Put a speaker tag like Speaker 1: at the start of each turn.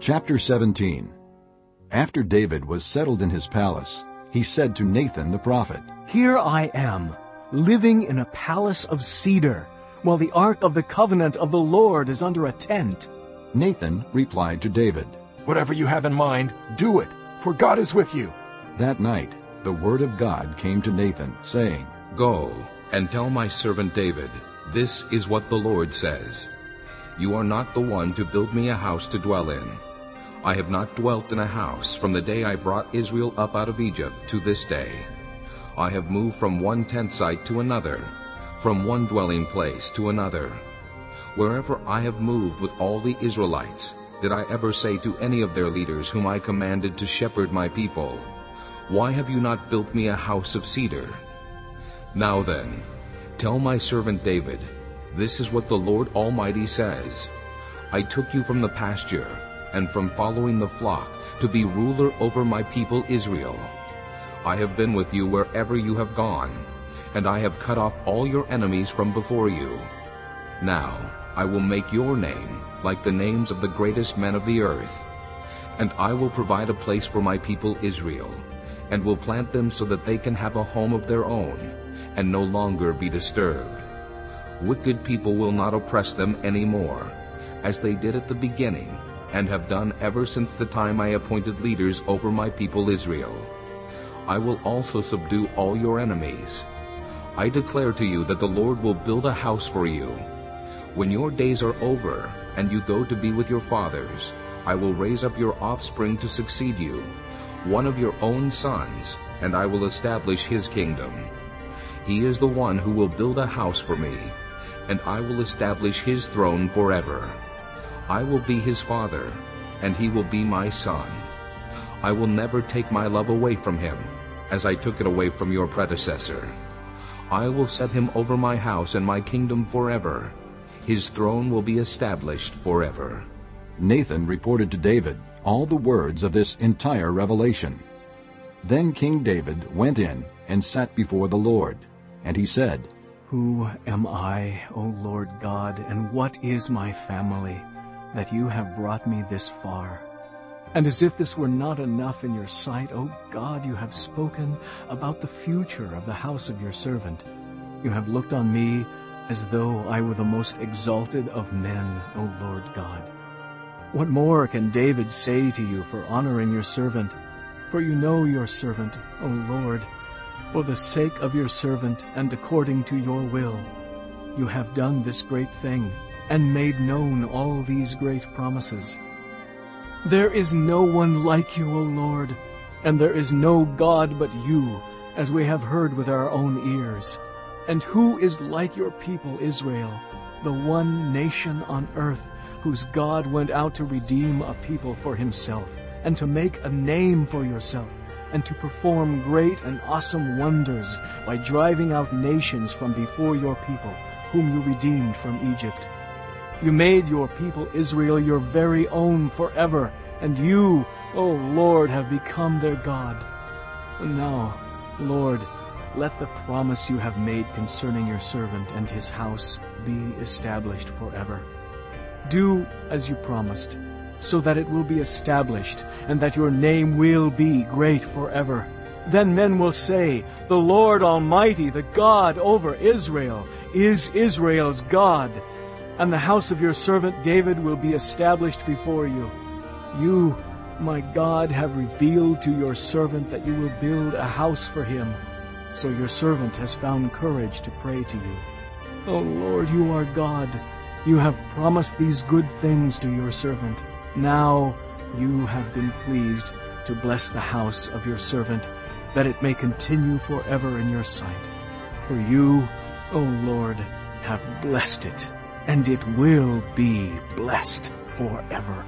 Speaker 1: Chapter 17 After David was settled in his palace, he said to Nathan the prophet,
Speaker 2: Here I am, living in a palace of cedar, while the ark of the covenant of the Lord is under a tent.
Speaker 1: Nathan replied to David,
Speaker 3: Whatever you have in mind, do it, for God is with you.
Speaker 1: That night the word of God came to Nathan, saying,
Speaker 4: Go and tell my servant David, This is what the Lord says. You are not the one to build me a house to dwell in. I have not dwelt in a house from the day I brought Israel up out of Egypt to this day. I have moved from one tent site to another, from one dwelling place to another. Wherever I have moved with all the Israelites, did I ever say to any of their leaders whom I commanded to shepherd my people, Why have you not built me a house of cedar? Now then, tell my servant David, This is what the Lord Almighty says. I took you from the pasture and from following the flock to be ruler over my people Israel. I have been with you wherever you have gone, and I have cut off all your enemies from before you. Now I will make your name like the names of the greatest men of the earth. And I will provide a place for my people Israel, and will plant them so that they can have a home of their own, and no longer be disturbed. Wicked people will not oppress them any more, as they did at the beginning, and have done ever since the time I appointed leaders over my people Israel. I will also subdue all your enemies. I declare to you that the Lord will build a house for you. When your days are over, and you go to be with your fathers, I will raise up your offspring to succeed you, one of your own sons, and I will establish his kingdom. He is the one who will build a house for me, and I will establish his throne forever. I will be his father, and he will be my son. I will never take my love away from him, as I took it away from your predecessor. I will set him over my house and my kingdom forever. His throne will be established forever.
Speaker 1: Nathan reported to David all the words of this entire revelation. Then King David went in and sat before the Lord, and he said,
Speaker 2: Who am I, O Lord God, and what is my family, that you have brought me this far? And as if this were not enough in your sight, O God, you have spoken about the future of the house of your servant. You have looked on me as though I were the most exalted of men, O Lord God. What more can David say to you for honoring your servant? For you know your servant, O Lord. For the sake of your servant and according to your will, you have done this great thing and made known all these great promises. There is no one like you, O Lord, and there is no God but you, as we have heard with our own ears. And who is like your people Israel, the one nation on earth, whose God went out to redeem a people for himself, and to make a name for yourself, and to perform great and awesome wonders by driving out nations from before your people, whom you redeemed from Egypt? You made your people Israel your very own forever, and you, O Lord, have become their God. And now, Lord, let the promise you have made concerning your servant and his house be established forever. Do as you promised, so that it will be established, and that your name will be great forever. Then men will say, The Lord Almighty, the God over Israel, is Israel's God and the house of your servant David will be established before you. You, my God, have revealed to your servant that you will build a house for him. So your servant has found courage to pray to you. O oh Lord, you are God. You have promised these good things to your servant. Now you have been pleased to bless the house of your servant, that it may continue forever in your sight. For you, O oh Lord, have blessed it and it will be blessed forever.